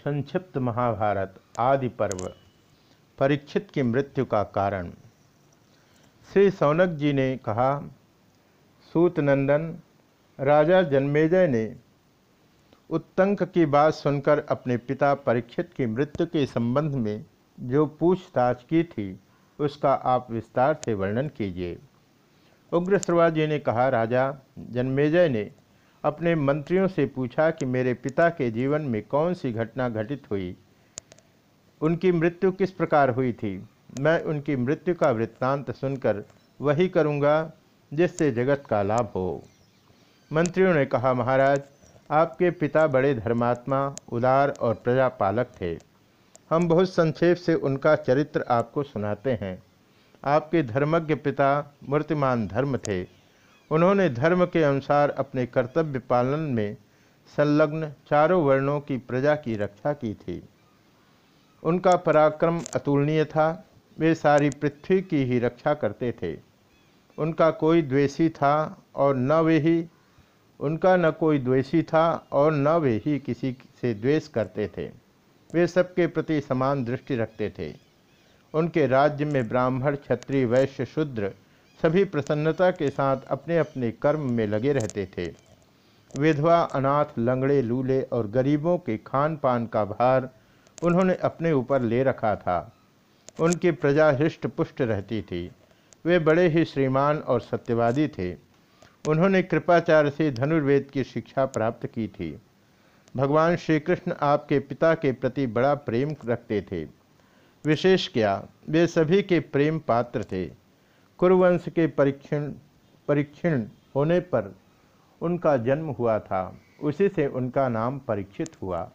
संक्षिप्त महाभारत आदि पर्व परीक्षित की मृत्यु का कारण। श्री सौनक जी ने कहा, सूतनंदन, राजा जन्मेजय ने उत्तंक की बात सुनकर अपने पिता परीक्षित की मृत्यु के संबंध में जो पूछताछ की थी, उसका आप विस्तार से वर्णन कीजिए। उग्र जी ने कहा, राजा जन्मेजय ने अपने मंत्रियों से पूछा कि मेरे पिता के जीवन में कौन सी घटना घटित हुई? उनकी मृत्यु किस प्रकार हुई थी? मैं उनकी मृत्यु का वृत्तांत सुनकर वही करूँगा जिससे जगत का लाभ हो। मंत्रियों ने कहा, महाराज, आपके पिता बड़े धर्मात्मा, उदार और प्रजापालक थे। हम बहुत संक्षेप से उनका चरित्र आपको सुनाते हैं। आपके धर्मज्ञ पिता मूर्तिमान धर्म थे। उन्होंने धर्म के अनुसार अपने कर्तव्य पालन में संलग्न चारों वर्णों की प्रजा की रक्षा की थी। उनका पराक्रम अतुलनीय था, वे सारी पृथ्वी की ही रक्षा करते थे। उनका कोई द्वेषी था और न वे ही, उनका न कोई द्वेषी था और न वे ही किसी से द्वेष करते थे। वे सबके प्रति समान दृष्टि रखते थे। उनके राज्य में ब्राह्मण, क्षत्रिय, वैश्य, शूद्र सभी प्रसन्नता के साथ अपने अपने कर्म में लगे रहते थे। विधवा, अनाथ, लंगड़े, लूले और गरीबों के खान पान का भार उन्होंने अपने ऊपर ले रखा था। उनकी प्रजा हृष्ट पुष्ट रहती थी। वे बड़े ही श्रीमान और सत्यवादी थे। उन्होंने कृपाचार्य से धनुर्वेद की शिक्षा प्राप्त की थी। भगवान श्री कृष्ण आपके पिता के प्रति बड़ा प्रेम रखते थे। विशेष क्या, वे सभी के प्रेम पात्र थे। कुरुवंश के परीक्षण परीक्षण होने पर उनका जन्म हुआ था। उसी से उनका नाम परीक्षित हुआ।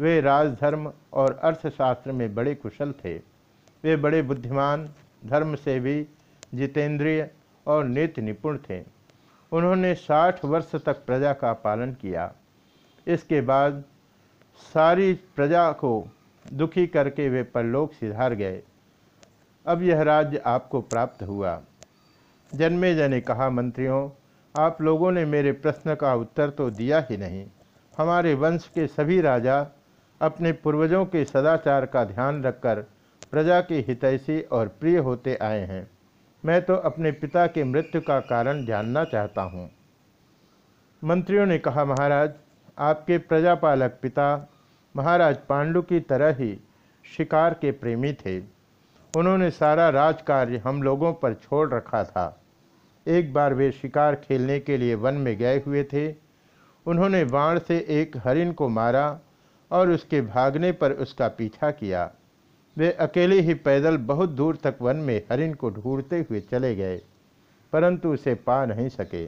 वे राजधर्म और अर्थशास्त्र में बड़े कुशल थे। वे बड़े बुद्धिमान धर्म से भी जितेंद्रिय और नेत्र निपुण थे। उन्होंने साठ वर्ष तक प्रजा का पालन किया। इसके बाद सारी प्रजा को दुखी करके वे परलोक सिधार गए। अब यह राज्य आपको प्राप्त हुआ। जन्मेजय ने कहा, मंत्रियों, आप लोगों ने मेरे प्रश्न का उत्तर तो दिया ही नहीं। हमारे वंश के सभी राजा अपने पूर्वजों के सदाचार का ध्यान रखकर प्रजा के हितैषी और प्रिय होते आए हैं। मैं तो अपने पिता के मृत्यु का कारण जानना चाहता हूँ। मंत्रियों ने कहा, महाराज, आपके प्रजापालक पिता महाराज पांडु की तरह ही शिकार के प्रेमी थे। उन्होंने सारा राजकार्य हम लोगों पर छोड़ रखा था। एक बार वे शिकार खेलने के लिए वन में गए हुए थे। उन्होंने बाण से एक हरिन को मारा और उसके भागने पर उसका पीछा किया। वे अकेले ही पैदल बहुत दूर तक वन में हरिन को ढूंढते हुए चले गए, परंतु उसे पा नहीं सके।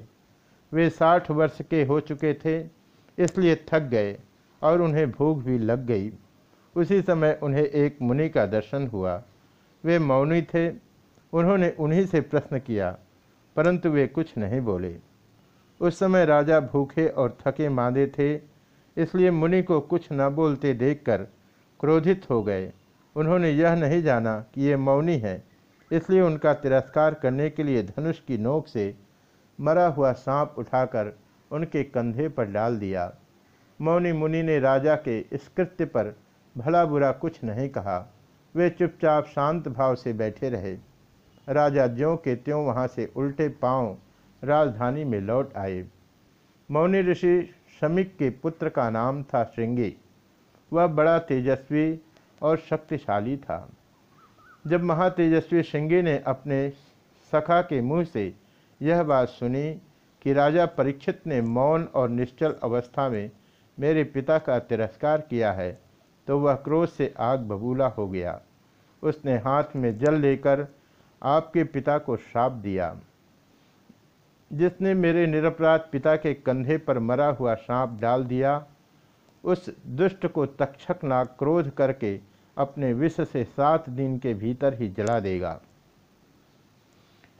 वे साठ वर्ष के हो चुके थे, इसलिए थक गए और उन्हें भूख भी लग गई। उसी समय उन्हें एक मुनि का दर्शन हुआ। वे मौनी थे। उन्होंने उन्हीं से प्रश्न किया, परंतु वे कुछ नहीं बोले। उस समय राजा भूखे और थके मांदे थे, इसलिए मुनि को कुछ न बोलते देखकर क्रोधित हो गए। उन्होंने यह नहीं जाना कि ये मौनी है, इसलिए उनका तिरस्कार करने के लिए धनुष की नोक से मरा हुआ सांप उठाकर उनके कंधे पर डाल दिया। मौनी मुनि ने राजा के इस कृत्य पर भला बुरा कुछ नहीं कहा। वे चुपचाप शांत भाव से बैठे रहे। राजा ज्यों के त्यों वहाँ से उल्टे पाँव राजधानी में लौट आए। मौनी ऋषि शमिक के पुत्र का नाम था श्रृंगी। वह बड़ा तेजस्वी और शक्तिशाली था। जब महातेजस्वी श्रृंगी ने अपने सखा के मुँह से यह बात सुनी कि राजा परीक्षित ने मौन और निश्चल अवस्था में मेरे पिता का तिरस्कार किया है तो वह क्रोध से आग बबूला हो गया। उसने हाथ में जल लेकर आपके पिता को श्राप दिया। जिसने मेरे निरपराध पिता के कंधे पर मरा हुआ सांप डाल दिया, उस दुष्ट को तक्षक नाग क्रोध करके अपने विष से सात दिन के भीतर ही जला देगा।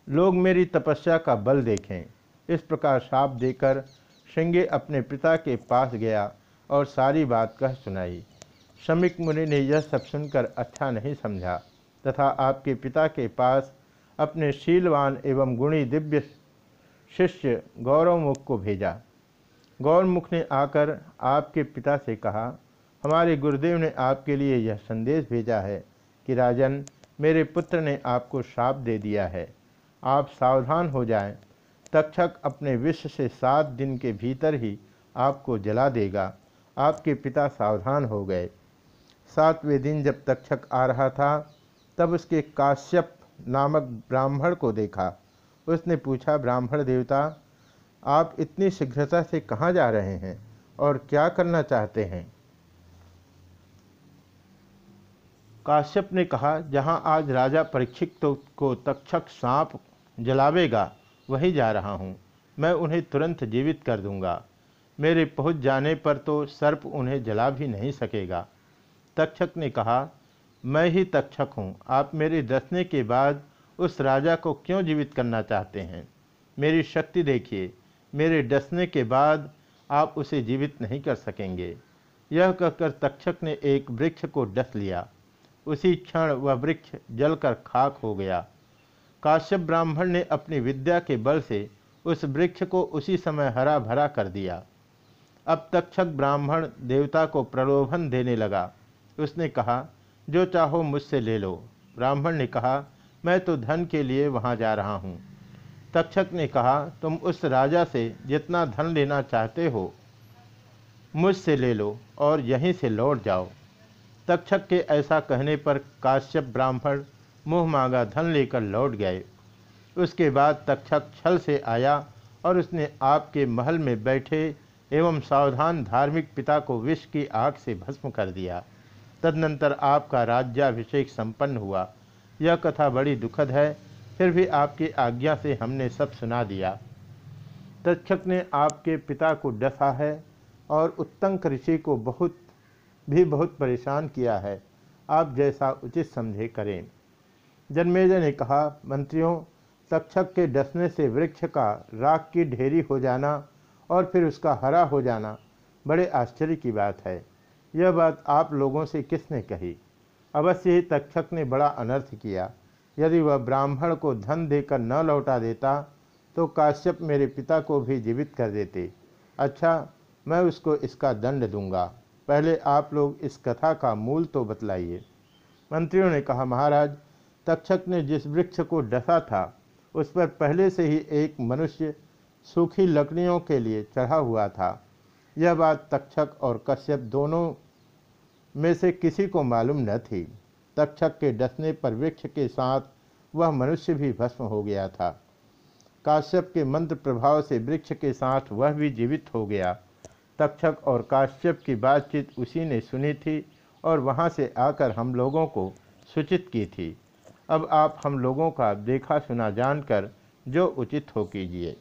लोग मेरी तपस्या का बल देखें। इस प्रकार शाप देकर श्रृंगे अपने पिता के पास गया और सारी बात कह सुनाई। शमिक मुनि ने यह सब सुनकर अच्छा नहीं समझा, तथा आपके पिता के पास अपने शीलवान एवं गुणी दिव्य शिष्य गौरवमुख को भेजा। गौरमुख ने आकर आपके पिता से कहा, हमारे गुरुदेव ने आपके लिए यह संदेश भेजा है कि राजन, मेरे पुत्र ने आपको श्राप दे दिया है। आप सावधान हो जाएँ। तक्षक अपने विष से सात दिन के भीतर ही आपको जला देगा। आपके पिता सावधान हो गए। सातवें दिन जब तक्षक आ रहा था, तब उसके काश्यप नामक ब्राह्मण को देखा। उसने पूछा, ब्राह्मण देवता, आप इतनी शीघ्रता से कहाँ जा रहे हैं और क्या करना चाहते हैं? काश्यप ने कहा, जहाँ आज राजा परीक्षित तो को तक्षक सांप जलावेगा, वही जा रहा हूँ। मैं उन्हें तुरंत जीवित कर दूँगा। मेरे पहुँच जाने पर तो सर्प उन्हें जला भी नहीं सकेगा। तक्षक ने कहा, मैं ही तक्षक हूँ। आप मेरे दसने के बाद उस राजा को क्यों जीवित करना चाहते हैं? मेरी शक्ति देखिए। मेरे डसने के बाद आप उसे जीवित नहीं कर सकेंगे। यह कहकर तक्षक ने एक वृक्ष को डस लिया। उसी क्षण वह वृक्ष जलकर खाक हो गया। काश्यप ब्राह्मण ने अपनी विद्या के बल से उस वृक्ष को उसी समय हरा भरा कर दिया। अब तक्षक ब्राह्मण देवता को प्रलोभन देने लगा। उसने कहा, जो चाहो मुझसे ले लो। ब्राह्मण ने कहा, मैं तो धन के लिए वहाँ जा रहा हूँ। तक्षक ने कहा, तुम उस राजा से जितना धन लेना चाहते हो, मुझसे ले लो और यहीं से लौट जाओ। तक्षक के ऐसा कहने पर काश्यप ब्राह्मण मुँह मांगा धन लेकर लौट गए। उसके बाद तक्षक छल से आया और उसने आपके महल में बैठे एवं सावधान धार्मिक पिता को विष की आग से भस्म कर दिया। तदनंतर आपका राज्याभिषेक संपन्न हुआ। यह कथा बड़ी दुखद है, फिर भी आपकी आज्ञा से हमने सब सुना दिया। तक्षक ने आपके पिता को डसा है और उत्तंक ऋषि को बहुत, भी बहुत परेशान किया है। आप जैसा उचित समझे करें। जन्मेजय ने कहा, मंत्रियों, तक्षक के डसने से वृक्ष का राख की ढेरी हो जाना और फिर उसका हरा हो जाना, बड़े आश्चर्य की बात है। यह बात आप लोगों से किसने कही? अवश्य ही तक्षक ने बड़ा अनर्थ किया। यदि वह ब्राह्मण को धन देकर न लौटा देता तो काश्यप मेरे पिता को भी जीवित कर देते। अच्छा मैं उसको इसका दंड दूँगा। पहले आप लोग इस कथा का मूल तो बतलाइए। मंत्रियों ने कहा, महाराज, तक्षक ने जिस वृक्ष को डसा था, उस पर पहले से ही एक मनुष्य सूखी लकड़ियों के लिए चढ़ा हुआ था। यह बात तक्षक और कश्यप दोनों में से किसी को मालूम न थी। तक्षक के डसने पर वृक्ष के साथ वह मनुष्य भी भस्म हो गया था। काश्यप के मंत्र प्रभाव से वृक्ष के साथ वह भी जीवित हो गया। तक्षक और काश्यप की बातचीत उसी ने सुनी थी और वहाँ से आकर हम लोगों को सूचित की थी। अब आप हम लोगों का देखा सुना जानकर जो उचित हो कीजिए।